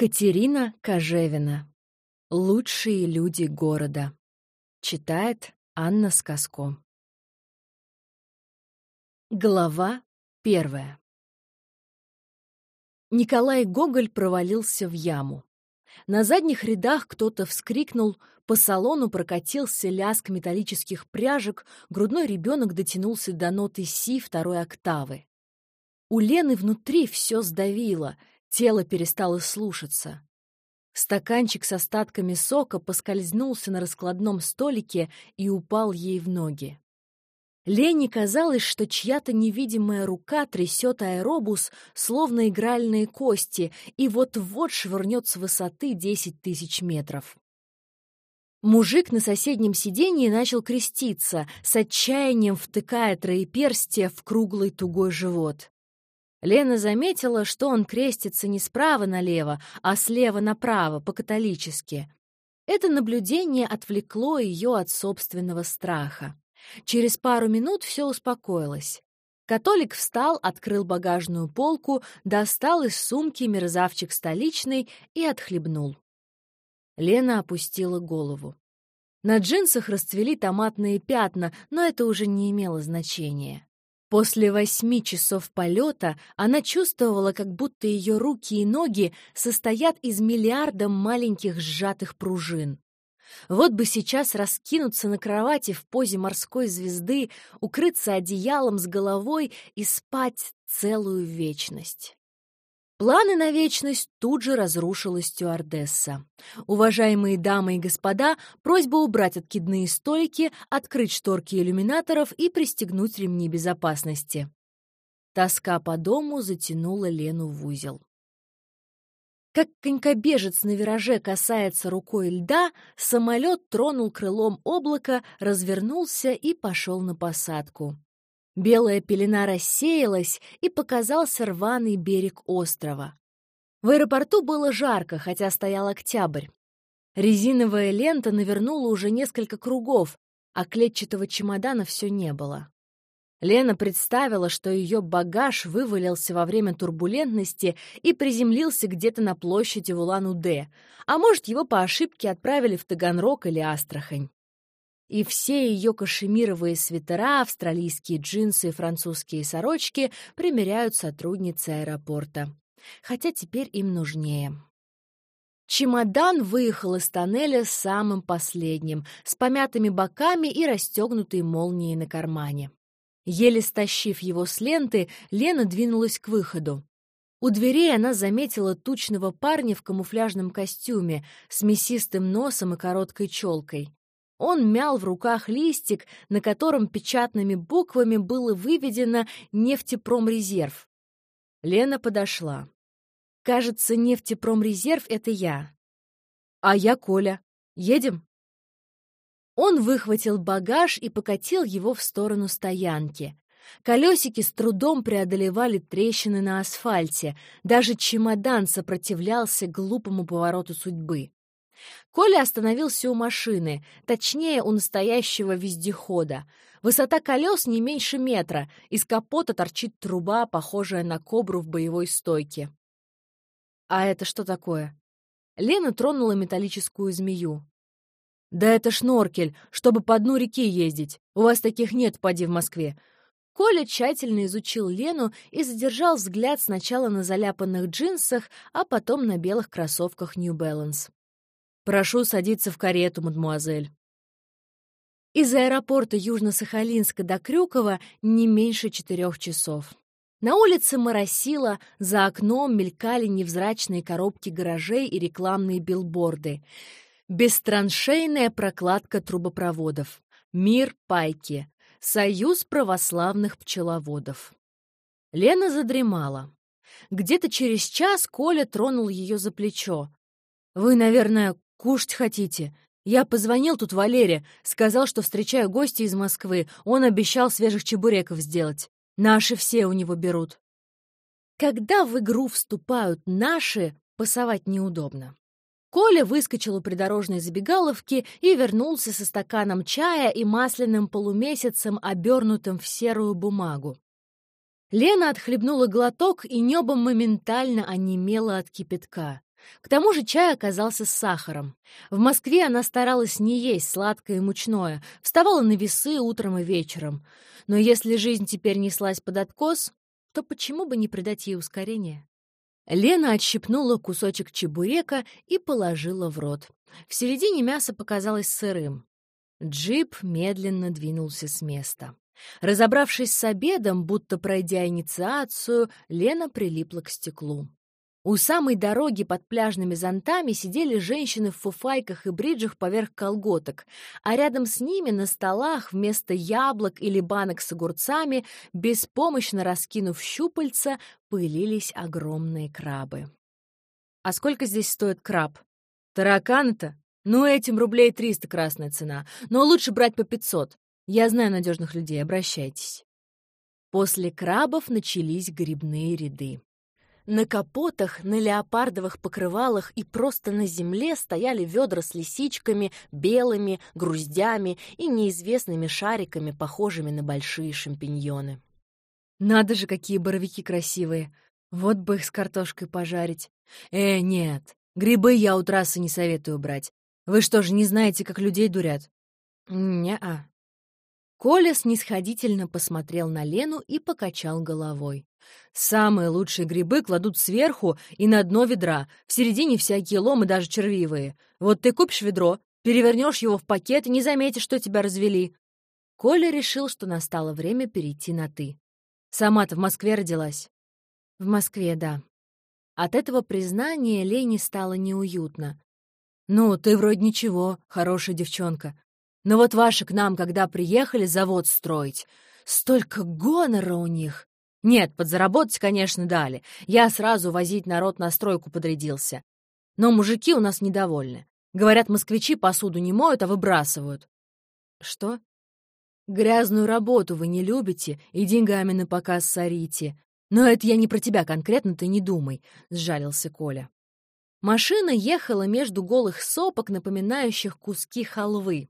Катерина Кожевина. Лучшие люди города. Читает Анна Сказко. Глава первая. Николай Гоголь провалился в яму. На задних рядах кто-то вскрикнул, по салону прокатился лязг металлических пряжек, грудной ребенок дотянулся до ноты си второй октавы. У Лены внутри все сдавило — Тело перестало слушаться. Стаканчик с остатками сока поскользнулся на раскладном столике и упал ей в ноги. Лене казалось, что чья-то невидимая рука трясет аэробус, словно игральные кости, и вот-вот швырнет с высоты десять тысяч метров. Мужик на соседнем сиденье начал креститься, с отчаянием втыкая троеперстие в круглый тугой живот. Лена заметила, что он крестится не справа налево, а слева направо, по-католически. Это наблюдение отвлекло ее от собственного страха. Через пару минут все успокоилось. Католик встал, открыл багажную полку, достал из сумки мерзавчик столичный и отхлебнул. Лена опустила голову. На джинсах расцвели томатные пятна, но это уже не имело значения. После восьми часов полета она чувствовала, как будто ее руки и ноги состоят из миллиарда маленьких сжатых пружин. Вот бы сейчас раскинуться на кровати в позе морской звезды, укрыться одеялом с головой и спать целую вечность. Планы на вечность тут же разрушила стюардесса. Уважаемые дамы и господа, просьба убрать откидные столики, открыть шторки иллюминаторов и пристегнуть ремни безопасности. Тоска по дому затянула Лену в узел. Как конькобежец на вираже касается рукой льда, самолет тронул крылом облака, развернулся и пошел на посадку. Белая пелена рассеялась, и показался рваный берег острова. В аэропорту было жарко, хотя стоял октябрь. Резиновая лента навернула уже несколько кругов, а клетчатого чемодана все не было. Лена представила, что ее багаж вывалился во время турбулентности и приземлился где-то на площади в Улан-Удэ, а может, его по ошибке отправили в Таганрог или Астрахань и все ее кашемировые свитера, австралийские джинсы и французские сорочки примеряют сотрудницы аэропорта. Хотя теперь им нужнее. Чемодан выехал из тоннеля самым последним, с помятыми боками и расстегнутой молнией на кармане. Еле стащив его с ленты, Лена двинулась к выходу. У дверей она заметила тучного парня в камуфляжном костюме с мясистым носом и короткой челкой. Он мял в руках листик, на котором печатными буквами было выведено «Нефтепромрезерв». Лена подошла. «Кажется, нефтепромрезерв — это я». «А я Коля. Едем?» Он выхватил багаж и покатил его в сторону стоянки. Колесики с трудом преодолевали трещины на асфальте. Даже чемодан сопротивлялся глупому повороту судьбы. Коля остановился у машины, точнее, у настоящего вездехода. Высота колес не меньше метра, из капота торчит труба, похожая на кобру в боевой стойке. «А это что такое?» Лена тронула металлическую змею. «Да это шноркель, чтобы по дну реки ездить. У вас таких нет, поди в Москве». Коля тщательно изучил Лену и задержал взгляд сначала на заляпанных джинсах, а потом на белых кроссовках New Balance. «Прошу садиться в карету, мадмуазель». Из аэропорта Южно-Сахалинска до Крюкова не меньше четырех часов. На улице моросило, за окном мелькали невзрачные коробки гаражей и рекламные билборды. Бестраншейная прокладка трубопроводов. Мир пайки. Союз православных пчеловодов. Лена задремала. Где-то через час Коля тронул ее за плечо. «Вы, наверное, «Кушать хотите?» Я позвонил тут Валере, сказал, что встречаю гостя из Москвы. Он обещал свежих чебуреков сделать. Наши все у него берут. Когда в игру вступают наши, пасовать неудобно. Коля выскочил у придорожной забегаловки и вернулся со стаканом чая и масляным полумесяцем, обернутым в серую бумагу. Лена отхлебнула глоток, и небо моментально онемело от кипятка. К тому же чай оказался с сахаром. В Москве она старалась не есть сладкое и мучное, вставала на весы утром и вечером. Но если жизнь теперь неслась под откос, то почему бы не придать ей ускорение? Лена отщипнула кусочек чебурека и положила в рот. В середине мясо показалось сырым. Джип медленно двинулся с места. Разобравшись с обедом, будто пройдя инициацию, Лена прилипла к стеклу. У самой дороги под пляжными зонтами сидели женщины в фуфайках и бриджах поверх колготок, а рядом с ними на столах вместо яблок или банок с огурцами, беспомощно раскинув щупальца, пылились огромные крабы. «А сколько здесь стоит краб?» «Тараканы-то? Ну, этим рублей триста красная цена, но лучше брать по пятьсот. Я знаю надежных людей, обращайтесь». После крабов начались грибные ряды. На капотах, на леопардовых покрывалах и просто на земле стояли ведра с лисичками, белыми, груздями и неизвестными шариками, похожими на большие шампиньоны. «Надо же, какие боровики красивые! Вот бы их с картошкой пожарить!» «Э, нет, грибы я у трассы не советую брать. Вы что же, не знаете, как людей дурят?» «Не-а». Коля снисходительно посмотрел на Лену и покачал головой. Самые лучшие грибы кладут сверху и на дно ведра, в середине всякие ломы, даже червивые. Вот ты купишь ведро, перевернешь его в пакет и не заметишь, что тебя развели. Коля решил, что настало время перейти на «ты». Сама-то в Москве родилась? В Москве, да. От этого признания Лене стало неуютно. «Ну, ты вроде ничего, хорошая девчонка. Но вот ваши к нам, когда приехали завод строить, столько гонора у них. Нет, подзаработать, конечно, дали. Я сразу возить народ на стройку подрядился. Но мужики у нас недовольны. Говорят, москвичи посуду не моют, а выбрасывают. Что? Грязную работу вы не любите и деньгами на показ сорите. Но это я не про тебя конкретно, ты не думай, — сжалился Коля. Машина ехала между голых сопок, напоминающих куски халвы.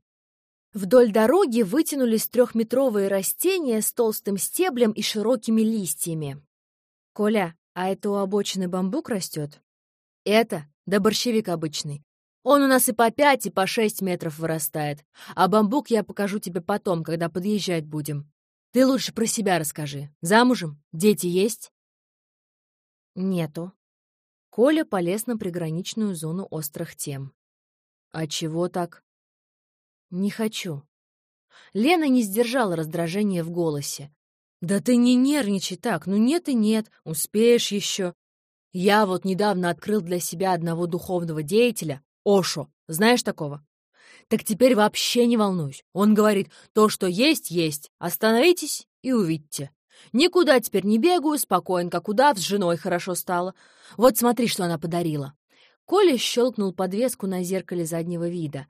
Вдоль дороги вытянулись трехметровые растения с толстым стеблем и широкими листьями. «Коля, а это у обочины бамбук растет?» «Это? Да борщевик обычный. Он у нас и по пять, и по шесть метров вырастает. А бамбук я покажу тебе потом, когда подъезжать будем. Ты лучше про себя расскажи. Замужем? Дети есть?» «Нету». Коля полез на приграничную зону острых тем. «А чего так?» «Не хочу». Лена не сдержала раздражения в голосе. «Да ты не нервничай так, ну нет и нет, успеешь еще. Я вот недавно открыл для себя одного духовного деятеля, Ошо, знаешь такого? Так теперь вообще не волнуюсь. Он говорит, то, что есть, есть, остановитесь и увидите. Никуда теперь не бегаю, спокоен, как удав, с женой хорошо стало. Вот смотри, что она подарила». Коля щелкнул подвеску на зеркале заднего вида.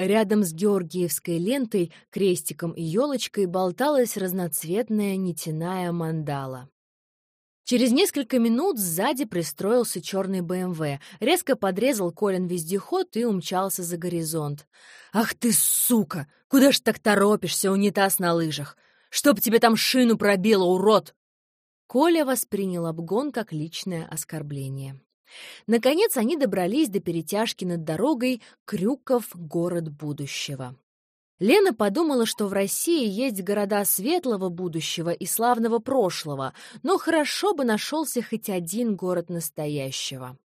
Рядом с георгиевской лентой, крестиком и елочкой болталась разноцветная нитяная мандала. Через несколько минут сзади пристроился черный БМВ, резко подрезал Колин вездеход и умчался за горизонт. «Ах ты, сука! Куда ж так торопишься, унитаз на лыжах? Чтоб тебе там шину пробило, урод!» Коля воспринял обгон как личное оскорбление. Наконец они добрались до перетяжки над дорогой Крюков — город будущего. Лена подумала, что в России есть города светлого будущего и славного прошлого, но хорошо бы нашелся хоть один город настоящего.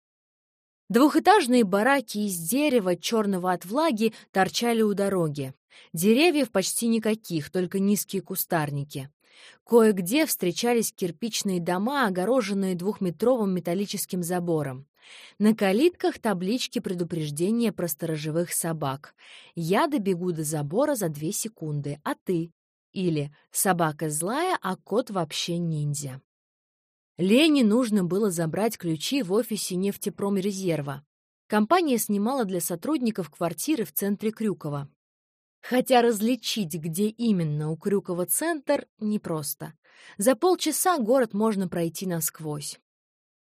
Двухэтажные бараки из дерева, черного от влаги, торчали у дороги. Деревьев почти никаких, только низкие кустарники. Кое-где встречались кирпичные дома, огороженные двухметровым металлическим забором. На калитках таблички предупреждения про сторожевых собак. «Я добегу до забора за две секунды, а ты?» Или «Собака злая, а кот вообще ниндзя». Лене нужно было забрать ключи в офисе нефтепромрезерва. Компания снимала для сотрудников квартиры в центре Крюкова. Хотя различить, где именно у Крюкова центр, непросто. За полчаса город можно пройти насквозь.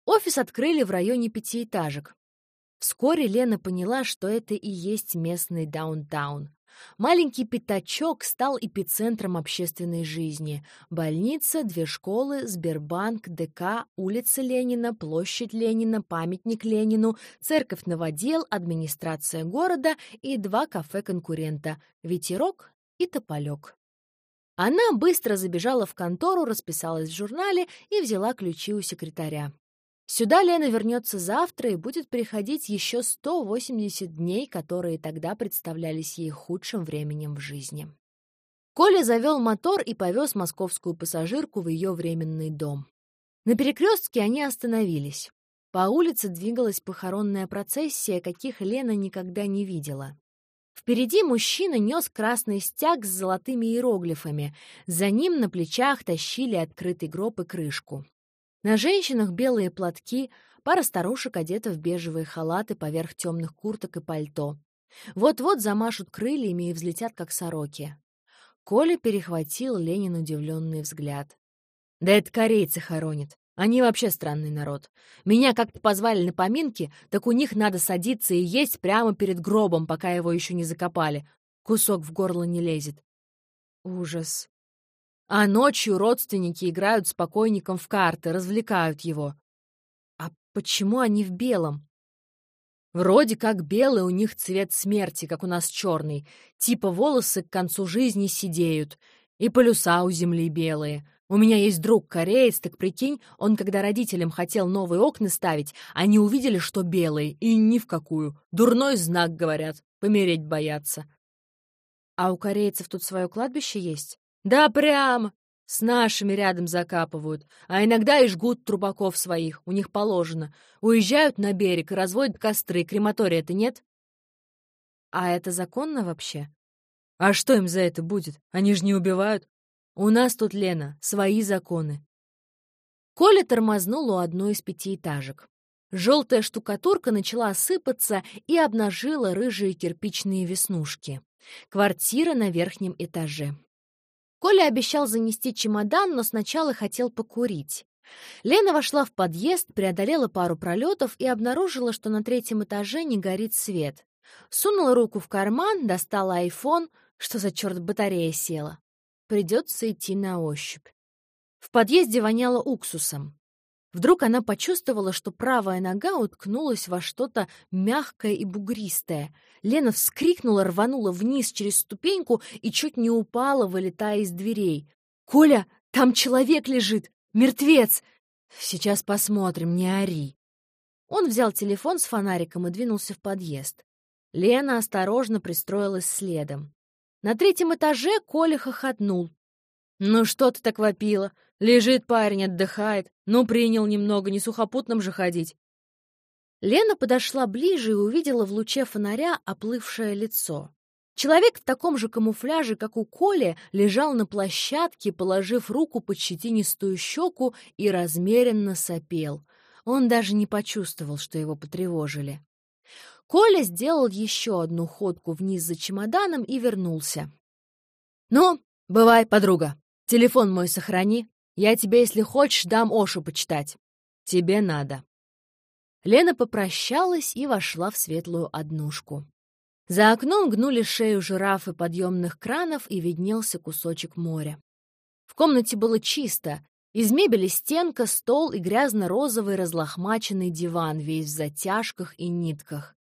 Офис открыли в районе пятиэтажек. Вскоре Лена поняла, что это и есть местный даунтаун. Маленький пятачок стал эпицентром общественной жизни. Больница, две школы, Сбербанк, ДК, улица Ленина, площадь Ленина, памятник Ленину, церковь новодел, администрация города и два кафе-конкурента «Ветерок» и «Тополек». Она быстро забежала в контору, расписалась в журнале и взяла ключи у секретаря. Сюда Лена вернется завтра и будет приходить еще 180 дней, которые тогда представлялись ей худшим временем в жизни. Коля завел мотор и повез московскую пассажирку в ее временный дом. На перекрестке они остановились. По улице двигалась похоронная процессия, каких Лена никогда не видела. Впереди мужчина нес красный стяг с золотыми иероглифами. За ним на плечах тащили открытый гроб и крышку. На женщинах белые платки, пара старушек одета в бежевые халаты поверх темных курток и пальто. Вот-вот замашут крыльями и взлетят, как сороки. Коля перехватил Ленин удивленный взгляд. «Да это корейцы хоронят. Они вообще странный народ. Меня как-то позвали на поминки, так у них надо садиться и есть прямо перед гробом, пока его еще не закопали. Кусок в горло не лезет. Ужас. А ночью родственники играют с покойником в карты, развлекают его. А почему они в белом? Вроде как белый у них цвет смерти, как у нас черный. Типа волосы к концу жизни сидеют. И полюса у земли белые. У меня есть друг кореец, так прикинь, он, когда родителям хотел новые окна ставить, они увидели, что белые, и ни в какую. Дурной знак, говорят. Помереть боятся. А у корейцев тут свое кладбище есть? Да прямо! С нашими рядом закапывают, а иногда и жгут трубаков своих, у них положено. Уезжают на берег и разводят костры, крематория-то нет? А это законно вообще? А что им за это будет? Они же не убивают. У нас тут, Лена, свои законы. Коля тормознул у одной из пятиэтажек. Желтая штукатурка начала осыпаться и обнажила рыжие кирпичные веснушки. Квартира на верхнем этаже. Коля обещал занести чемодан, но сначала хотел покурить. Лена вошла в подъезд, преодолела пару пролетов и обнаружила, что на третьем этаже не горит свет. Сунула руку в карман, достала айфон. Что за черт батарея села? Придется идти на ощупь. В подъезде воняло уксусом. Вдруг она почувствовала, что правая нога уткнулась во что-то мягкое и бугристое. Лена вскрикнула, рванула вниз через ступеньку и чуть не упала, вылетая из дверей. «Коля, там человек лежит! Мертвец!» «Сейчас посмотрим, не ори!» Он взял телефон с фонариком и двинулся в подъезд. Лена осторожно пристроилась следом. На третьем этаже Коля хохотнул. «Ну что ты так вопила? Лежит парень, отдыхает. Ну, принял немного, не сухопутным же ходить». Лена подошла ближе и увидела в луче фонаря оплывшее лицо. Человек в таком же камуфляже, как у Коли, лежал на площадке, положив руку под щетинистую щеку и размеренно сопел. Он даже не почувствовал, что его потревожили. Коля сделал еще одну ходку вниз за чемоданом и вернулся. «Ну, бывай, подруга. Телефон мой сохрани. Я тебе, если хочешь, дам Ошу почитать. Тебе надо». Лена попрощалась и вошла в светлую однушку. За окном гнули шею жирафы подъемных кранов и виднелся кусочек моря. В комнате было чисто. Из мебели стенка, стол и грязно-розовый разлохмаченный диван, весь в затяжках и нитках.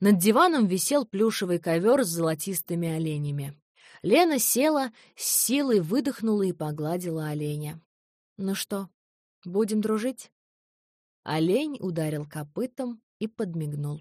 Над диваном висел плюшевый ковер с золотистыми оленями. Лена села, с силой выдохнула и погладила оленя. «Ну что, будем дружить?» Олень ударил копытом и подмигнул.